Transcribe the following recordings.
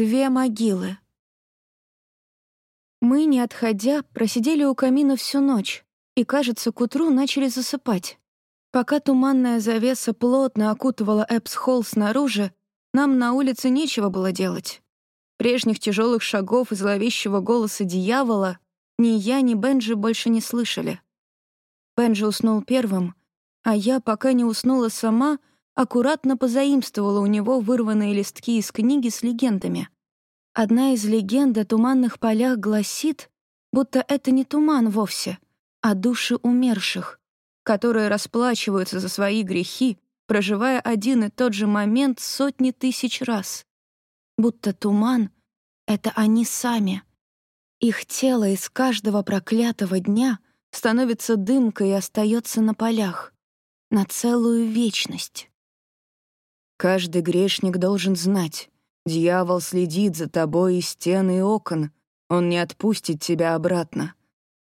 Две могилы. Мы, не отходя, просидели у камина всю ночь и, кажется, к утру начали засыпать. Пока туманная завеса плотно окутывала Эпс-холл снаружи, нам на улице нечего было делать. Прежних тяжелых шагов и зловещего голоса дьявола ни я, ни Бенджи больше не слышали. Бенджи уснул первым, а я, пока не уснула сама, аккуратно позаимствовала у него вырванные листки из книги с легендами. Одна из легенд о туманных полях гласит, будто это не туман вовсе, а души умерших, которые расплачиваются за свои грехи, проживая один и тот же момент сотни тысяч раз. Будто туман — это они сами. Их тело из каждого проклятого дня становится дымкой и остается на полях. На целую вечность. Каждый грешник должен знать. Дьявол следит за тобой из стен и окон. Он не отпустит тебя обратно.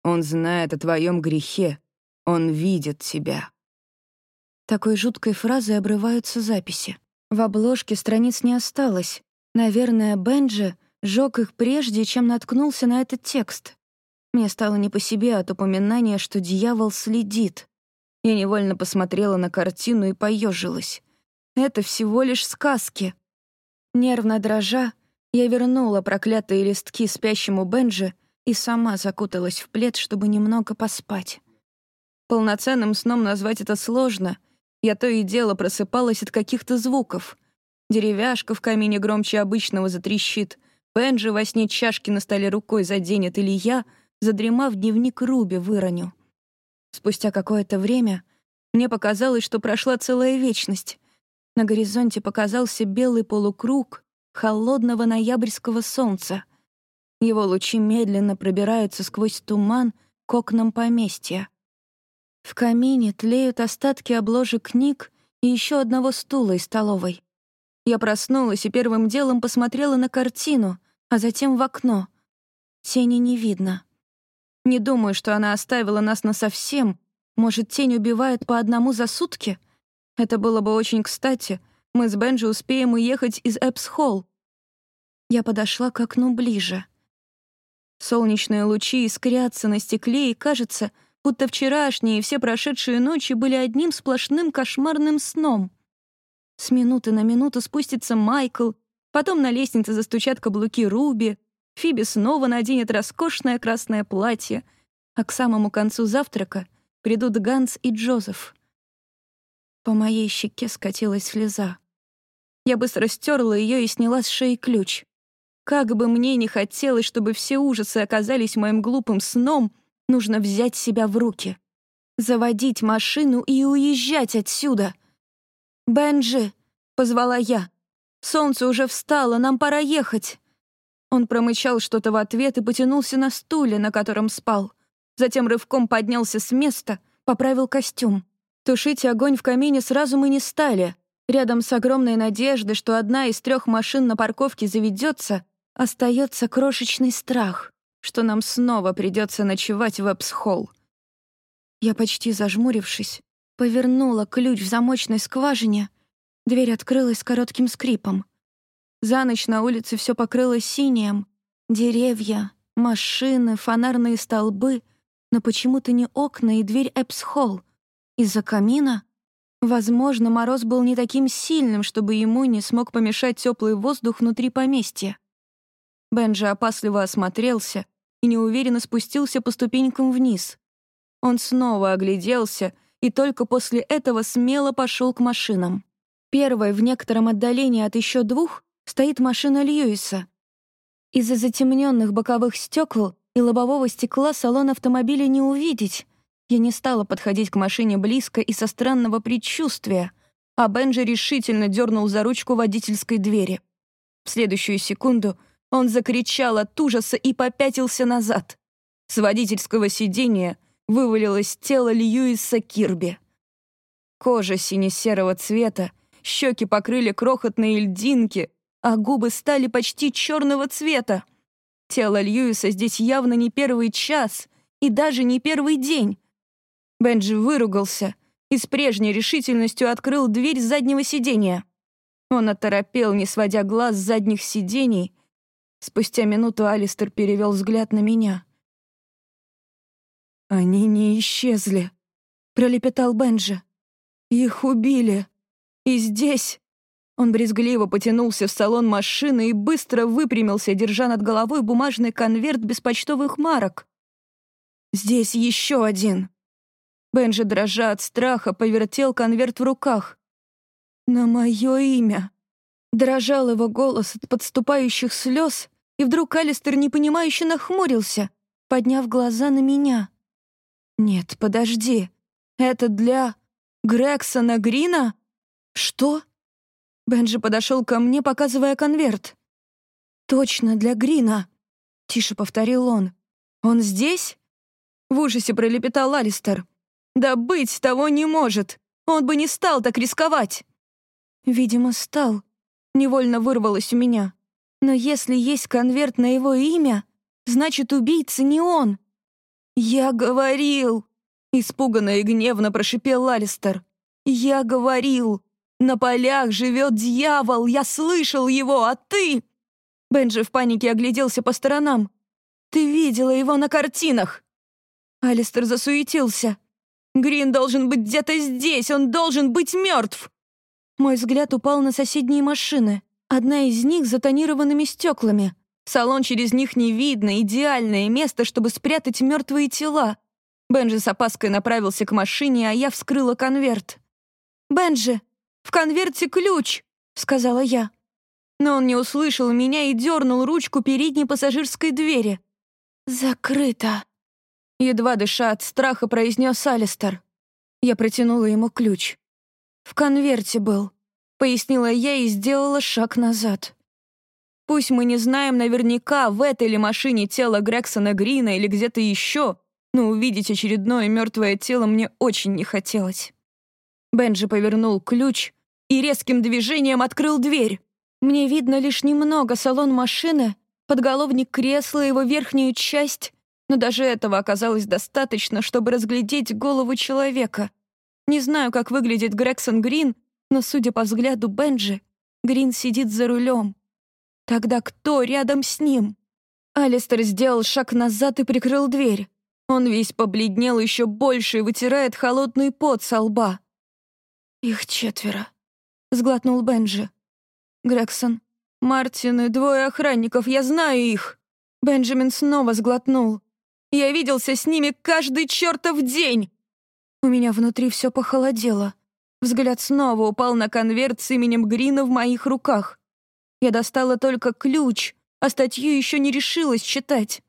Он знает о твоем грехе. Он видит тебя. Такой жуткой фразой обрываются записи. В обложке страниц не осталось. Наверное, Бенджи жёг их прежде, чем наткнулся на этот текст. Мне стало не по себе от упоминания, что дьявол следит. Я невольно посмотрела на картину и поежилась. Это всего лишь сказки. Нервно дрожа, я вернула проклятые листки спящему Бенджи и сама закуталась в плед, чтобы немного поспать. Полноценным сном назвать это сложно. Я то и дело просыпалась от каких-то звуков. Деревяшка в камине громче обычного затрещит, Бенджи во сне чашки на столе рукой заденет, или я, задремав дневник Руби, выроню. Спустя какое-то время мне показалось, что прошла целая вечность. На горизонте показался белый полукруг холодного ноябрьского солнца. Его лучи медленно пробираются сквозь туман к окнам поместья. В камине тлеют остатки обложек книг и еще одного стула из столовой. Я проснулась и первым делом посмотрела на картину, а затем в окно. Тени не видно. Не думаю, что она оставила нас насовсем. Может, тень убивает по одному за сутки — это было бы очень кстати. Мы с Бенджи успеем уехать из Эпс-Холл. Я подошла к окну ближе. Солнечные лучи искрятся на стекле, и кажется, будто вчерашние и все прошедшие ночи были одним сплошным кошмарным сном. С минуты на минуту спустится Майкл, потом на лестнице застучат каблуки Руби, Фиби снова наденет роскошное красное платье, а к самому концу завтрака придут Ганс и Джозеф. По моей щеке скатилась слеза. Я быстро стерла ее и сняла с шеи ключ. Как бы мне ни хотелось, чтобы все ужасы оказались моим глупым сном, нужно взять себя в руки. Заводить машину и уезжать отсюда. «Бенджи!» — позвала я. «Солнце уже встало, нам пора ехать!» Он промычал что-то в ответ и потянулся на стуле, на котором спал. Затем рывком поднялся с места, поправил костюм. Тушить огонь в камине сразу мы не стали. Рядом с огромной надеждой, что одна из трех машин на парковке заведется, остается крошечный страх, что нам снова придется ночевать в Эпс-Холл. Я, почти зажмурившись, повернула ключ в замочной скважине. Дверь открылась с коротким скрипом. За ночь на улице все покрылось синим. Деревья, машины, фонарные столбы, но почему-то не окна и дверь Эпс-Холл. Из-за камина? Возможно, мороз был не таким сильным, чтобы ему не смог помешать теплый воздух внутри поместья. Бенджи опасливо осмотрелся и неуверенно спустился по ступенькам вниз. Он снова огляделся и только после этого смело пошел к машинам. Первой в некотором отдалении от еще двух стоит машина Льюиса. Из-за затемненных боковых стекол и лобового стекла салон автомобиля не увидеть, я не стала подходить к машине близко и со странного предчувствия, а Бенджи решительно дернул за ручку водительской двери. В следующую секунду он закричал от ужаса и попятился назад. С водительского сиденья вывалилось тело Льюиса Кирби. Кожа сине-серого цвета, щеки покрыли крохотные льдинки, а губы стали почти черного цвета. Тело Льюиса здесь явно не первый час и даже не первый день. Бенджи выругался и с прежней решительностью открыл дверь заднего сиденья. Он оторопел, не сводя глаз с задних сидений, Спустя минуту Алистер перевел взгляд на меня. «Они не исчезли», — пролепетал Бенджи. «Их убили. И здесь...» Он брезгливо потянулся в салон машины и быстро выпрямился, держа над головой бумажный конверт без почтовых марок. «Здесь еще один». Бенджи, дрожа от страха, повертел конверт в руках. «На мое имя». Дрожал его голос от подступающих слез, и вдруг Алистер непонимающе нахмурился, подняв глаза на меня. «Нет, подожди. Это для Грексона Грина? Что?» Бенджи подошел ко мне, показывая конверт. «Точно, для Грина!» — тише повторил он. «Он здесь?» В ужасе пролепетал Алистер. «Да быть того не может! Он бы не стал так рисковать!» «Видимо, стал», — невольно вырвалось у меня. «Но если есть конверт на его имя, значит, убийца не он!» «Я говорил!» — испуганно и гневно прошипел Алистер. «Я говорил! На полях живет дьявол, я слышал его, а ты...» Бенджи в панике огляделся по сторонам. «Ты видела его на картинах!» Алистер засуетился. «Грин должен быть где-то здесь, он должен быть мертв!» Мой взгляд упал на соседние машины. Одна из них с затонированными стеклами. Салон через них не видно, идеальное место, чтобы спрятать мертвые тела. Бенджи с опаской направился к машине, а я вскрыла конверт. «Бенджи, в конверте ключ!» — сказала я. Но он не услышал меня и дернул ручку передней пассажирской двери. «Закрыто!» Едва дыша от страха, произнес Алистер. Я протянула ему ключ. «В конверте был», — пояснила я и сделала шаг назад. Пусть мы не знаем наверняка, в этой ли машине тело Грексона Грина или где-то еще, но увидеть очередное мертвое тело мне очень не хотелось. Бенджи повернул ключ, и резким движением открыл дверь. Мне видно лишь немного салон машины, подголовник кресла, его верхнюю часть, но даже этого оказалось достаточно, чтобы разглядеть голову человека. Не знаю, как выглядит Грегсон Грин, но, судя по взгляду Бенджи, Грин сидит за рулем. Тогда кто рядом с ним? Алистер сделал шаг назад и прикрыл дверь. Он весь побледнел еще больше и вытирает холодный пот со лба. Их четверо. — сглотнул Бенджи. «Грегсон, Мартин и двое охранников, я знаю их!» Бенджамин снова сглотнул. «Я виделся с ними каждый чертов день!» У меня внутри все похолодело. Взгляд снова упал на конверт с именем Грина в моих руках. Я достала только ключ, а статью еще не решилась читать.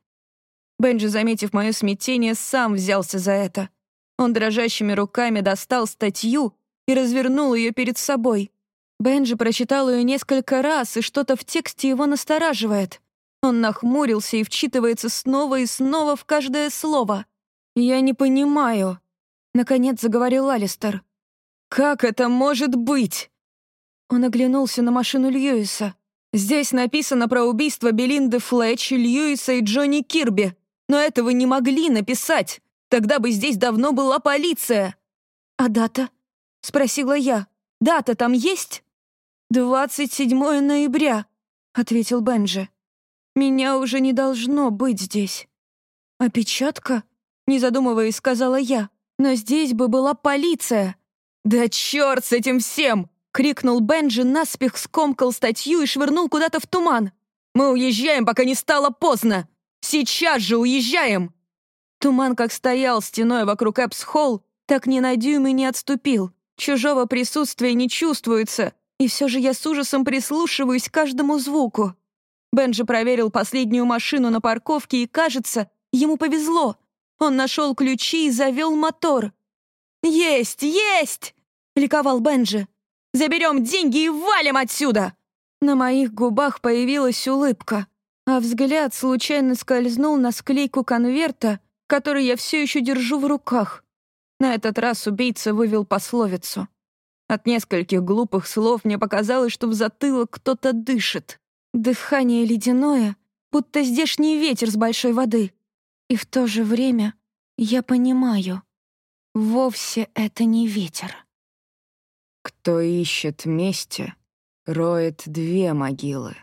Бенджи, заметив мое смятение, сам взялся за это. Он дрожащими руками достал статью и развернул ее перед собой. Бенджи прочитал ее несколько раз, и что-то в тексте его настораживает. Он нахмурился и вчитывается снова и снова в каждое слово. «Я не понимаю», — наконец заговорил Алистер. «Как это может быть?» Он оглянулся на машину Льюиса. «Здесь написано про убийство Белинды Флетч, Льюиса и Джонни Кирби. Но этого не могли написать. Тогда бы здесь давно была полиция». «А дата?» — спросила я. «Дата там есть?» «Двадцать седьмое ноября», — ответил Бенджи. «Меня уже не должно быть здесь». «Опечатка?» — не задумываясь, сказала я. «Но здесь бы была полиция». «Да черт с этим всем!» — крикнул Бенджи, наспех скомкал статью и швырнул куда-то в туман. «Мы уезжаем, пока не стало поздно! Сейчас же уезжаем!» Туман как стоял стеной вокруг Эпс-Холл, так ни на дюйм и не отступил. Чужого присутствия не чувствуется, и все же я с ужасом прислушиваюсь к каждому звуку. Бенджи проверил последнюю машину на парковке, и, кажется, ему повезло. Он нашел ключи и завел мотор. «Есть! Есть!» — ликовал Бенджи. «Заберем деньги и валим отсюда!» На моих губах появилась улыбка, а взгляд случайно скользнул на склейку конверта, который я все еще держу в руках. На этот раз убийца вывел пословицу. От нескольких глупых слов мне показалось, что в затылок кто-то дышит. Дыхание ледяное, будто здешний ветер с большой воды. И в то же время я понимаю, вовсе это не ветер. Кто ищет мести, роет две могилы.